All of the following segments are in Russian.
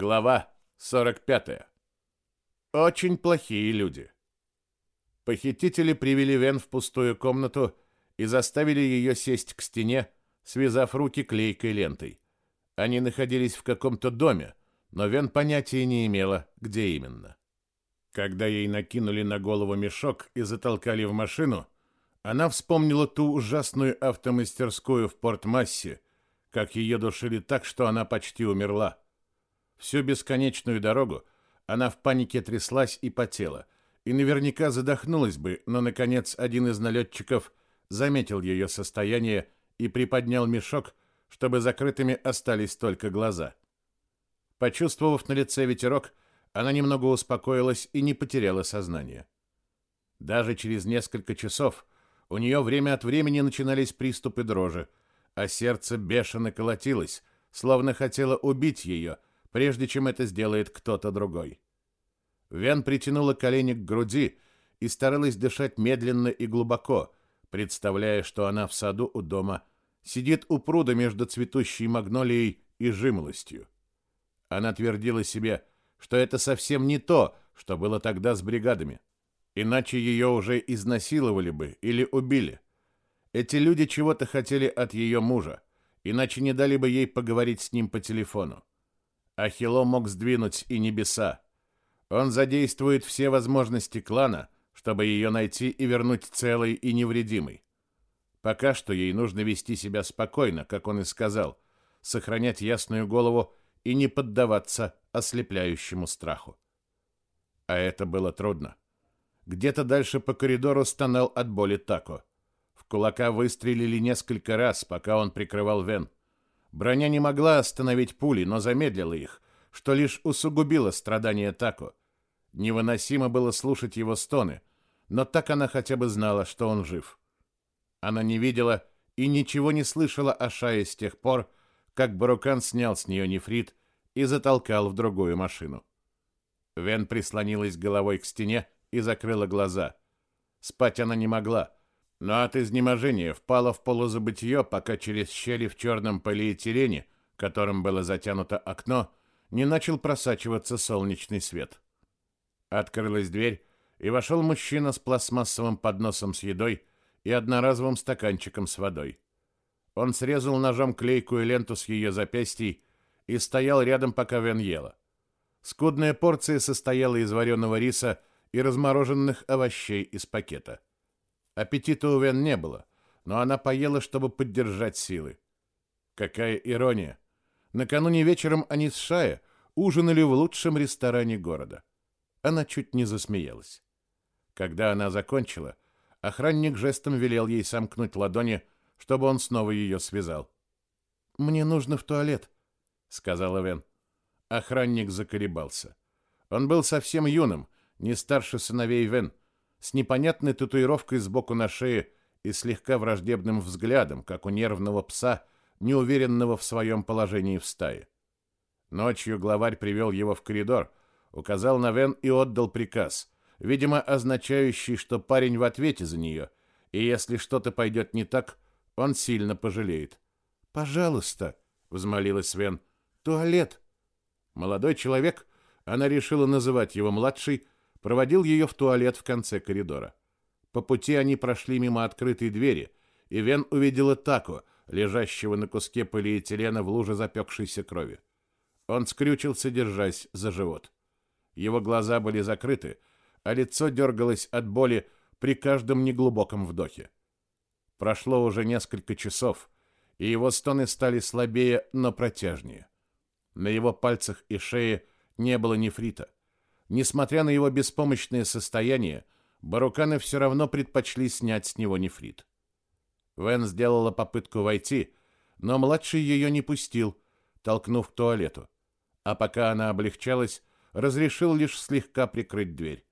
Глава 45. Очень плохие люди. Похитители привели Вен в пустую комнату и заставили ее сесть к стене, связав руки клейкой лентой. Они находились в каком-то доме, но Вен понятия не имела, где именно. Когда ей накинули на голову мешок и затолкали в машину, она вспомнила ту ужасную автомастерскую в Порт-Массе, как ее душили так, что она почти умерла. Всю бесконечную дорогу она в панике тряслась и потела, и наверняка задохнулась бы, но, наконец, один из налетчиков заметил ее состояние и приподнял мешок, чтобы закрытыми остались только глаза. Почувствовав на лице ветерок, она немного успокоилась и не потеряла сознание. Даже через несколько часов у нее время от времени начинались приступы дрожи, а сердце бешено колотилось, словно хотело убить ее – прежде чем это сделает кто-то другой. Вен притянула колени к груди и старалась дышать медленно и глубоко, представляя, что она в саду у дома сидит у пруда между цветущей магнолией и жимолостью. Она твердила себе, что это совсем не то, что было тогда с бригадами. Иначе ее уже изнасиловали бы или убили. Эти люди чего-то хотели от ее мужа, иначе не дали бы ей поговорить с ним по телефону. Ахилло мог сдвинуть и небеса. Он задействует все возможности клана, чтобы ее найти и вернуть целой и невредимой. Пока что ей нужно вести себя спокойно, как он и сказал, сохранять ясную голову и не поддаваться ослепляющему страху. А это было трудно. Где-то дальше по коридору стонал от боли Тако. В кулака выстрелили несколько раз, пока он прикрывал Вен. Броня не могла остановить пули, но замедлила их, что лишь усугубило страдания Тако. Невыносимо было слушать его стоны, но так она хотя бы знала, что он жив. Она не видела и ничего не слышала о Шае с тех пор, как Барукан снял с нее нефрит и затолкал в другую машину. Вен прислонилась головой к стене и закрыла глаза. Спать она не могла, но от изнеможения впала в полузабытье, пока через щели в черном полиэтилене, которым было затянуто окно, не начал просачиваться солнечный свет. Открылась дверь, и вошел мужчина с пластмассовым подносом с едой и одноразовым стаканчиком с водой. Он срезал ножом клейкую ленту с ее запястьей и стоял рядом, пока Вен ела. Скудная порция состояла из вареного риса и размороженных овощей из пакета. Аппетита у Вен не было, но она поела, чтобы поддержать силы. Какая ирония! Накануне вечером они с Шая ужинали в лучшем ресторане города. Она чуть не засмеялась. Когда она закончила, охранник жестом велел ей сомкнуть ладони, чтобы он снова ее связал. «Мне нужно в туалет», — сказала Вен. Охранник заколебался. Он был совсем юным, не старше сыновей Вен, с непонятной татуировкой сбоку на шее и слегка враждебным взглядом, как у нервного пса, неуверенного в своем положении в стае. Ночью главарь привел его в коридор, указал на Вен и отдал приказ, видимо, означающий, что парень в ответе за нее, и если что-то пойдет не так, он сильно пожалеет. «Пожалуйста», — взмолилась Вен, — «туалет». Молодой человек, она решила называть его младший, проводил ее в туалет в конце коридора. По пути они прошли мимо открытой двери, и Вен увидела Тако, лежащего на куске полиэтилена в луже запекшейся крови. Он скрючился, держась за живот. Его глаза были закрыты, а лицо дергалось от боли при каждом неглубоком вдохе. Прошло уже несколько часов, и его стоны стали слабее, но протяжнее. На его пальцах и шее не было нефрита. Несмотря на его беспомощное состояние, баруканы все равно предпочли снять с него нефрит. Вен сделала попытку войти, но младший ее не пустил, толкнув к туалету. А пока она облегчалась, разрешил лишь слегка прикрыть дверь.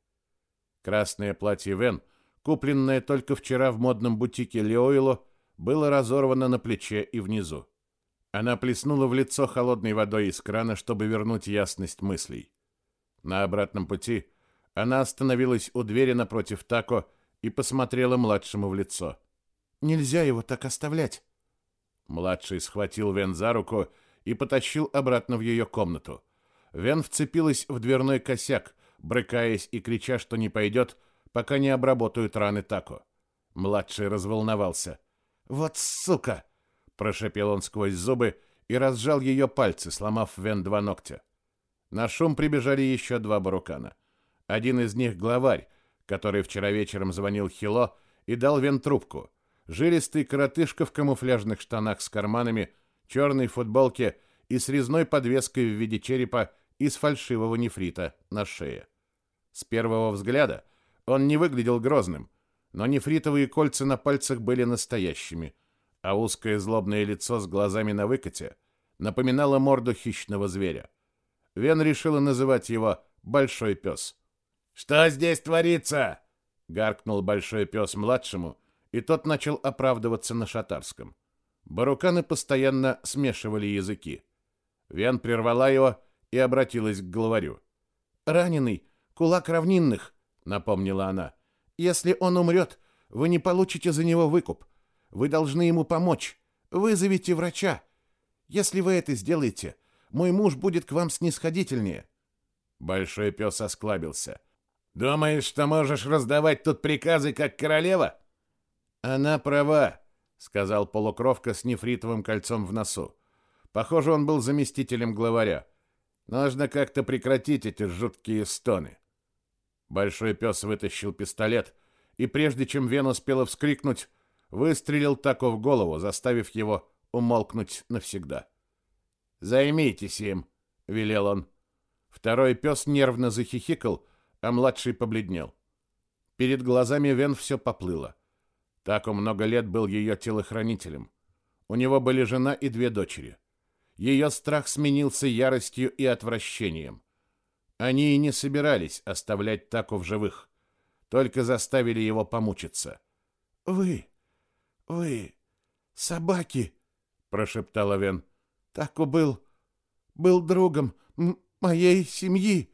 Красное платье Вен, купленное только вчера в модном бутике Леойло, было разорвано на плече и внизу. Она плеснула в лицо холодной водой из крана, чтобы вернуть ясность мыслей. На обратном пути она остановилась у двери напротив Тако и посмотрела младшему в лицо. Нельзя его так оставлять. Младший схватил Вен за руку и потащил обратно в ее комнату. Вен вцепилась в дверной косяк, брыкаясь и крича, что не пойдет, пока не обработают раны Тако. Младший разволновался. «Вот сука!» — прошепел он сквозь зубы и разжал ее пальцы, сломав Вен два ногтя. На шум прибежали еще два барукана. Один из них — главарь, который вчера вечером звонил Хило и дал Вен трубку. Жилистый коротышка в камуфляжных штанах с карманами, черной футболке и с резной подвеской в виде черепа из фальшивого нефрита на шее. С первого взгляда он не выглядел грозным, но нефритовые кольца на пальцах были настоящими, а узкое злобное лицо с глазами на выкате напоминало морду хищного зверя. Вен решила называть его «большой пес». «Что здесь творится?» — гаркнул большой пес младшему, и тот начал оправдываться на шатарском. Баруканы постоянно смешивали языки. Вен прервала его и обратилась к главарю. «Раненый, кулак равнинных», — напомнила она. «Если он умрет, вы не получите за него выкуп. Вы должны ему помочь. Вызовите врача. Если вы это сделаете, мой муж будет к вам снисходительнее». Большой пес осклабился. «Думаешь, что можешь раздавать тут приказы, как королева?» «Она права», — сказал полукровка с нефритовым кольцом в носу. Похоже, он был заместителем главаря. Нужно как-то прекратить эти жуткие стоны. Большой пес вытащил пистолет, и прежде чем Вен успела вскрикнуть, выстрелил Тако в голову, заставив его умолкнуть навсегда. «Займитесь им», — велел он. Второй пес нервно захихикал, а младший побледнел. Перед глазами Вен все поплыло. Тако много лет был ее телохранителем. У него были жена и две дочери. Ее страх сменился яростью и отвращением. Они и не собирались оставлять Таку в живых, только заставили его помучиться. «Вы, вы, собаки!» — прошептала Вен. «Таку был, был другом моей семьи!»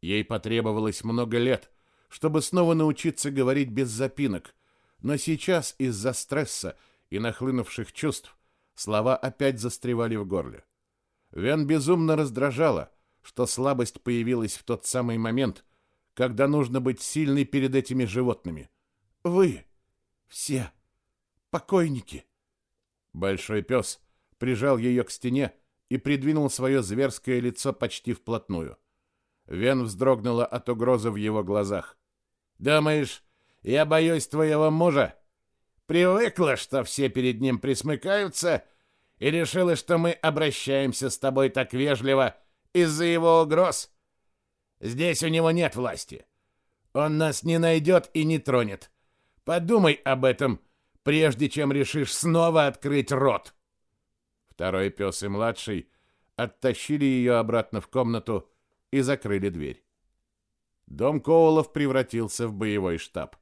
Ей потребовалось много лет, чтобы снова научиться говорить без запинок, но сейчас из-за стресса и нахлынувших чувств Слова опять застревали в горле. Вен безумно раздражала, что слабость появилась в тот самый момент, когда нужно быть сильной перед этими животными. Вы все покойники. Большой пес прижал ее к стене и придвинул свое зверское лицо почти вплотную. Вен вздрогнула от угрозы в его глазах. «Думаешь, я боюсь твоего мужа?» Привыкла, что все перед ним присмыкаются, и решила, что мы обращаемся с тобой так вежливо из-за его угроз. Здесь у него нет власти. Он нас не найдет и не тронет. Подумай об этом, прежде чем решишь снова открыть рот. Второй пес и младший оттащили ее обратно в комнату и закрыли дверь. Дом Коулов превратился в боевой штаб.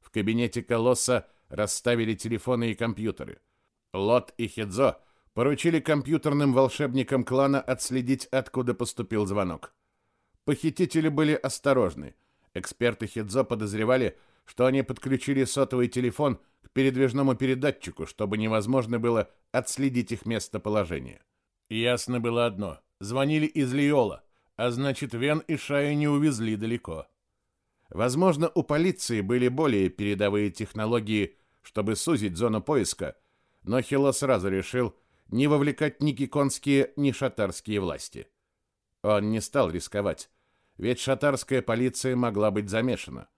В кабинете колосса расставили телефоны и компьютеры. Лот и Хедзо поручили компьютерным волшебникам клана отследить, откуда поступил звонок. Похитители были осторожны. Эксперты Хедзо подозревали, что они подключили сотовый телефон к передвижному передатчику, чтобы невозможно было отследить их местоположение. Ясно было одно. Звонили из Лиола, а значит, Вен и Шая не увезли далеко. Возможно, у полиции были более передовые технологии чтобы сузить зону поиска, но Хило сразу решил не вовлекать ни киконские, ни шатарские власти. Он не стал рисковать, ведь шатарская полиция могла быть замешана.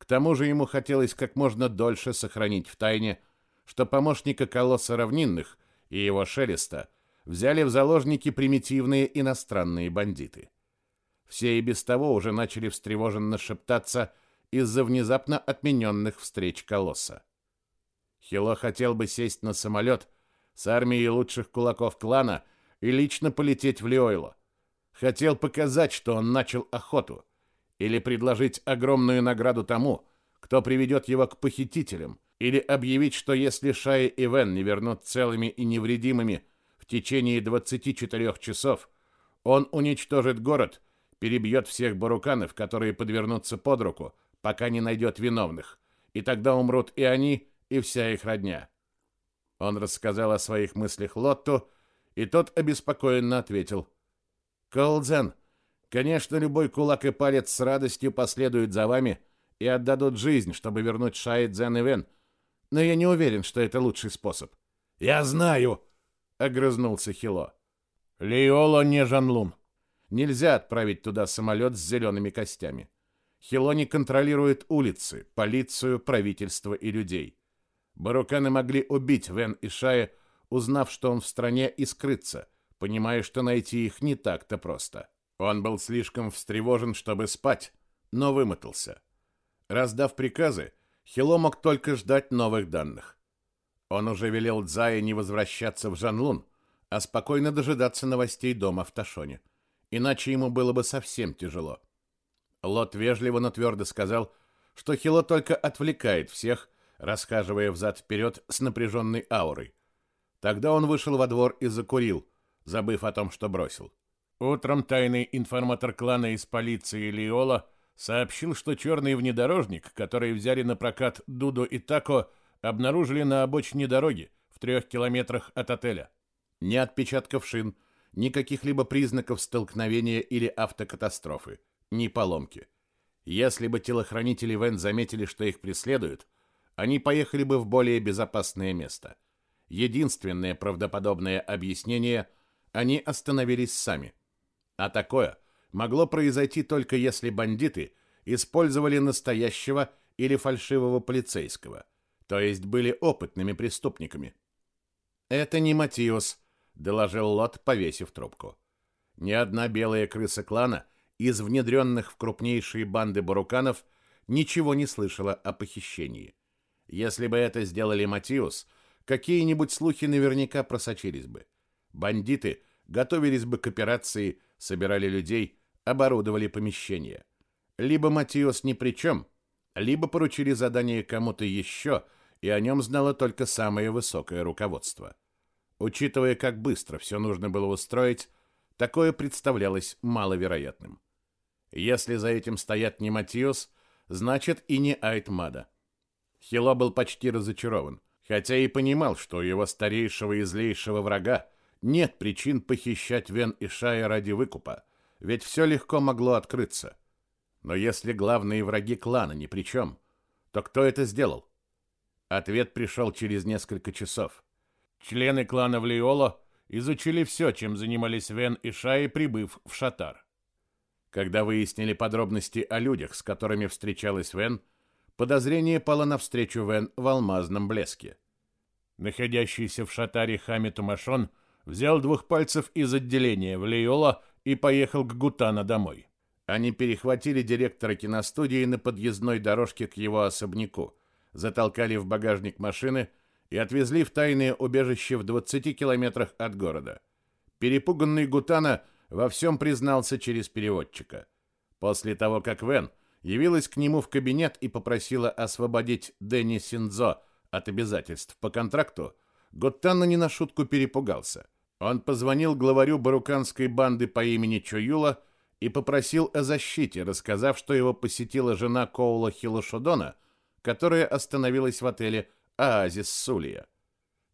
К тому же ему хотелось как можно дольше сохранить в тайне, что помощника колосса равнинных и его шелеста взяли в заложники примитивные иностранные бандиты. Все и без того уже начали встревоженно шептаться из-за внезапно отмененных встреч колосса. Хило хотел бы сесть на самолет с армией лучших кулаков клана и лично полететь в Лиойло. Хотел показать, что он начал охоту, или предложить огромную награду тому, кто приведет его к похитителям, или объявить, что если Шай и Вен не вернут целыми и невредимыми в течение 24 часов, он уничтожит город, перебьет всех баруканов, которые подвернутся под руку, пока не найдет виновных, и тогда умрут и они, и вся их родня. Он рассказал о своих мыслях Лотту, и тот обеспокоенно ответил. «Колдзен, Конечно, любой кулак и палец с радостью последуют за вами и отдадут жизнь, чтобы вернуть Шай, Дзен и Вен, но я не уверен, что это лучший способ. «Я знаю!» — огрызнулся Хило. «Лиоло не Жанлун. Нельзя отправить туда самолет с зелеными костями. Хило не контролирует улицы, полицию, правительство и людей. Баруканы могли убить Вен и Шая, узнав, что он в стране, и скрыться, понимая, что найти их не так-то просто. Он был слишком встревожен, чтобы спать, но вымотался. Раздав приказы, Хило мог только ждать новых данных. Он уже велел Дзае не возвращаться в Жанлун, а спокойно дожидаться новостей дома в Ташоне. Иначе ему было бы совсем тяжело. Лот вежливо, но твердо сказал, что Хило только отвлекает всех, расхаживая взад-вперед с напряженной аурой. Тогда он вышел во двор и закурил, забыв о том, что бросил. Утром тайный информатор клана из полиции Лиола сообщил, что черный внедорожник, который взяли на прокат Дудо и Тако, обнаружили на обочине дороги в трех километрах от отеля. Ни отпечатков шин, ни каких-либо признаков столкновения или автокатастрофы, ни поломки. Если бы телохранители Вен заметили, что их преследуют, они поехали бы в более безопасное место. Единственное правдоподобное объяснение – они остановились сами – а такое могло произойти только если бандиты использовали настоящего или фальшивого полицейского, то есть были опытными преступниками. «Это не Матиус», — доложил Лот, повесив трубку. Ни одна белая крыса клана из внедренных в крупнейшие банды баруканов ничего не слышала о похищении. Если бы это сделали Матиус, какие-нибудь слухи наверняка просочились бы. Бандиты готовились бы к операции собирали людей, оборудовали помещения. Либо Матиос ни при чем, либо поручили задание кому-то еще, и о нем знало только самое высокое руководство. Учитывая, как быстро все нужно было устроить, такое представлялось маловероятным. Если за этим стоят не Матиос, значит и не Айтмада. Хило был почти разочарован, хотя и понимал, что у его старейшего и злейшего врага нет причин похищать Вен и Шая ради выкупа, ведь все легко могло открыться. Но если главные враги клана ни при чем, то кто это сделал? Ответ пришел через несколько часов. Члены клана Влиоло изучили все, чем занимались Вен и Шай, прибыв в Шатар. Когда выяснили подробности о людях, с которыми встречалась Вен, подозрение пало навстречу Вен в алмазном блеске. Находящийся в Шатаре Хами Тумашон – взял двух пальцев из отделения в Лейола и поехал к Гутана домой. Они перехватили директора киностудии на подъездной дорожке к его особняку, затолкали в багажник машины и отвезли в тайное убежище в 20 километрах от города. Перепуганный Гутана во всем признался через переводчика. После того, как Вен явилась к нему в кабинет и попросила освободить Дэнни Синдзо от обязательств по контракту, Гутана не на шутку перепугался – он позвонил главарю баруканской банды по имени Чоюла и попросил о защите, рассказав, что его посетила жена Коула Хилошодона, которая остановилась в отеле «Оазис Сулия».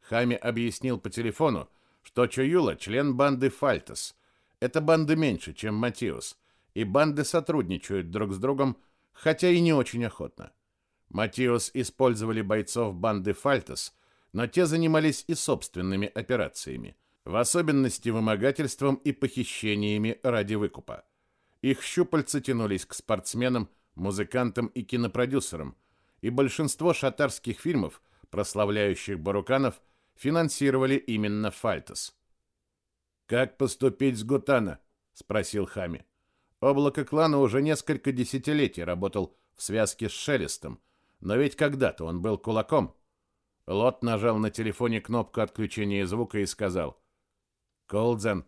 Хами объяснил по телефону, что Чоюла – член банды Фальтос. Эта банда меньше, чем Матиус, и банды сотрудничают друг с другом, хотя и не очень охотно. Матиус использовали бойцов банды Фальтос, но те занимались и собственными операциями – в особенности вымогательством и похищениями ради выкупа. Их щупальца тянулись к спортсменам, музыкантам и кинопродюсерам, и большинство шатарских фильмов, прославляющих баруканов, финансировали именно Фальтос. «Как поступить с Гутана?» — спросил Хами. Облако клана уже несколько десятилетий работал в связке с Шелестом, но ведь когда-то он был кулаком. Лот нажал на телефоне кнопку отключения звука и сказал — Колдзен,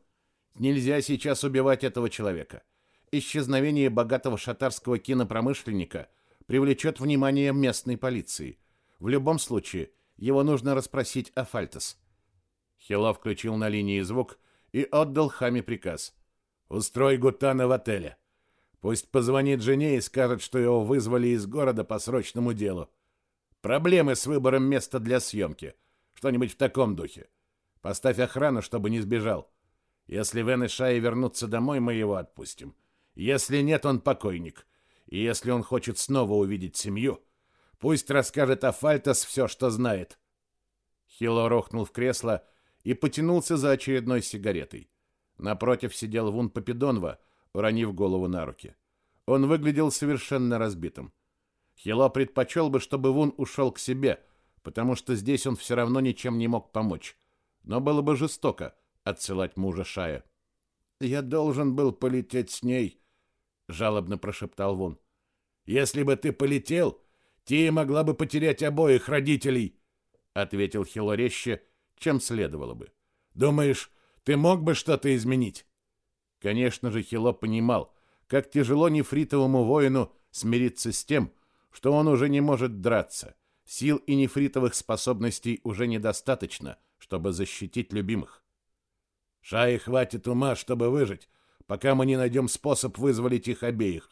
нельзя сейчас убивать этого человека. Исчезновение богатого шатарского кинопромышленника привлечет внимание местной полиции. В любом случае, его нужно расспросить о Фальтес. Хило включил на линии звук и отдал Хаме приказ. «Устрой Гутана в отеле. Пусть позвонит жене и скажет, что его вызвали из города по срочному делу. Проблемы с выбором места для съемки. Что-нибудь в таком духе. Поставь охрану, чтобы не сбежал. Если Вен и Шай вернутся домой, мы его отпустим. Если нет, он покойник. И если он хочет снова увидеть семью, пусть расскажет о Фальтас все, что знает. Хило рухнул в кресло и потянулся за очередной сигаретой. Напротив сидел Вун Попидонова, уронив голову на руки. Он выглядел совершенно разбитым. Хило предпочел бы, чтобы Вун ушел к себе, потому что здесь он все равно ничем не мог помочь. Но было бы жестоко отсылать мужа Шая. «Я должен был полететь с ней», — жалобно прошептал Вун. «Если бы ты полетел, Тия могла бы потерять обоих родителей», — ответил Хило резче, чем следовало бы. «Думаешь, ты мог бы что-то изменить?» Конечно же, Хило понимал, как тяжело нефритовому воину смириться с тем, что он уже не может драться. Сил и нефритовых способностей уже недостаточно, чтобы защитить любимых. Шаи хватит ума, чтобы выжить, пока мы не найдем способ вызволить их обеих.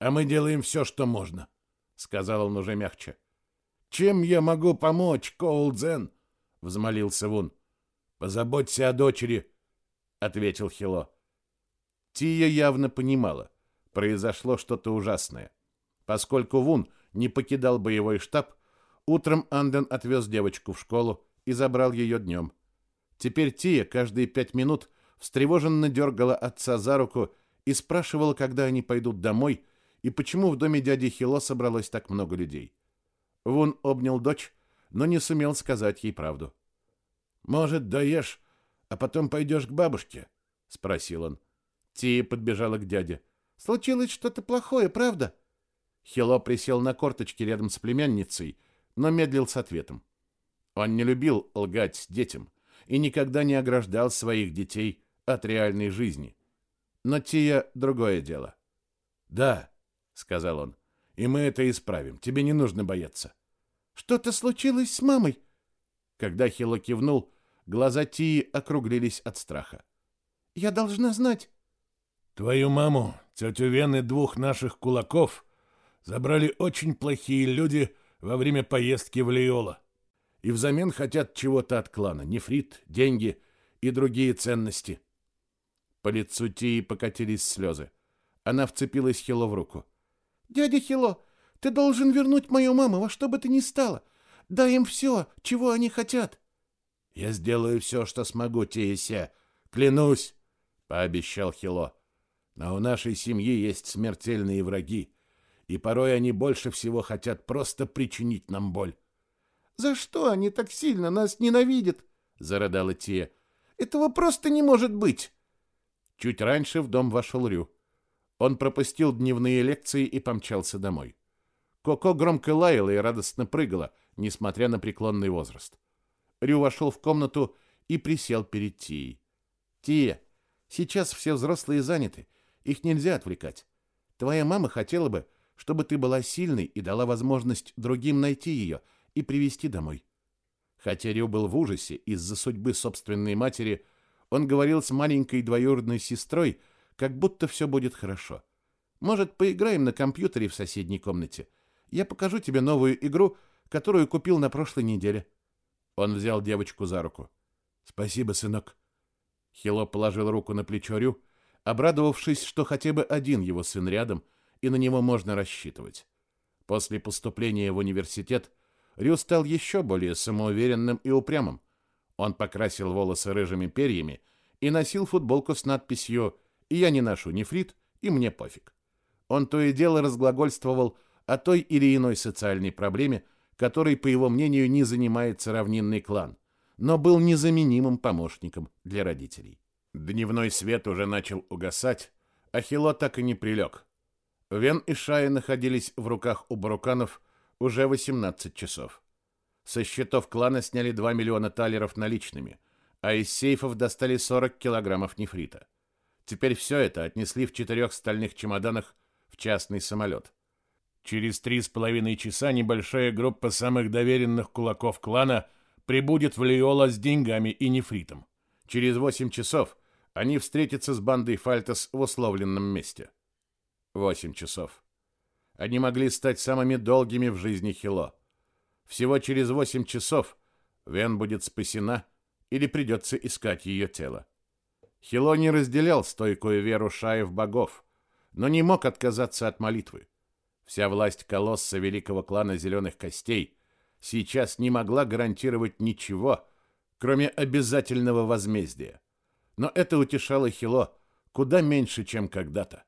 А мы делаем все, что можно, — сказал он уже мягче. «Чем я могу помочь, Коулдзен?» — взмолился Вун. «Позаботься о дочери», — ответил Хило. Тия явно понимала, произошло что-то ужасное. Поскольку Вун не покидал боевой штаб, утром Анден отвез девочку в школу и забрал ее днем. Теперь Тия каждые пять минут встревоженно дергала отца за руку и спрашивала, когда они пойдут домой и почему в доме дяди Хило собралось так много людей. Вун обнял дочь, но не сумел сказать ей правду. «Может, доешь, а потом пойдешь к бабушке?» — спросил он. Тия подбежала к дяде. «Случилось что-то плохое, правда?» Хило присел на корточки рядом с племянницей, но медлил с ответом. Он не любил лгать детям и никогда не ограждал своих детей от реальной жизни. Но Тия — другое дело. «Да», — сказал он, — «и мы это исправим. Тебе не нужно бояться». «Что-то случилось с мамой?» Когда Хило кивнул, глаза Тии округлились от страха. «Я должна знать». «Твою маму, тетю Вен и двух наших кулаков забрали очень плохие люди во время поездки в Лиола. И взамен хотят чего-то от клана, нефрит, деньги и другие ценности. По лицу Тии покатились слезы. Она вцепилась Хило в руку. «Дядя Хило, ты должен вернуть мою маму во что бы то ни стало. Дай им все, чего они хотят». «Я сделаю все, что смогу, Тия Клянусь!» — пообещал Хило. «Но у нашей семьи есть смертельные враги и порой они больше всего хотят просто причинить нам боль. «За что они так сильно нас ненавидят?» — зарыдала Тия. «Этого просто не может быть!» Чуть раньше в дом вошел Рю. Он пропустил дневные лекции и помчался домой. Коко громко лаяла и радостно прыгала, несмотря на преклонный возраст. Рю вошел в комнату и присел перед Тией. «Тия, сейчас все взрослые заняты, их нельзя отвлекать. Твоя мама хотела бы, чтобы ты была сильной и дала возможность другим найти ее и привести домой. Хотя Рю был в ужасе из-за судьбы собственной матери, он говорил с маленькой двоюродной сестрой, как будто все будет хорошо. Может, поиграем на компьютере в соседней комнате? Я покажу тебе новую игру, которую купил на прошлой неделе. Он взял девочку за руку. Спасибо, сынок. Хило положил руку на плечо Рю, обрадовавшись, что хотя бы один его сын рядом — и на него можно рассчитывать. После поступления в университет Рю стал еще более самоуверенным и упрямым. Он покрасил волосы рыжими перьями и носил футболку с надписью «Я не ношу нефрит, и мне пофиг». Он то и дело разглагольствовал о той или иной социальной проблеме, которой, по его мнению, не занимается равнинный клан, но был незаменимым помощником для родителей. Дневной свет уже начал угасать, а Хило так и не прилег. Вен и Шая находились в руках у баруканов уже 18 часов. Со счетов клана сняли 2 миллиона талеров наличными, а из сейфов достали 40 килограммов нефрита. Теперь все это отнесли в четырех стальных чемоданах в частный самолет. Через три с половиной часа небольшая группа самых доверенных кулаков клана прибудет в Лиола с деньгами и нефритом. Через восемь часов они встретятся с бандой Фальтас в условленном месте. Восемь часов. Они могли стать самыми долгими в жизни Хило. Всего через восемь часов Вен будет спасена или придется искать ее тело. Хило не разделял стойкую веру Шаи в богов, но не мог отказаться от молитвы. Вся власть колосса великого клана Зеленых Костей сейчас не могла гарантировать ничего, кроме обязательного возмездия. Но это утешало Хило куда меньше, чем когда-то.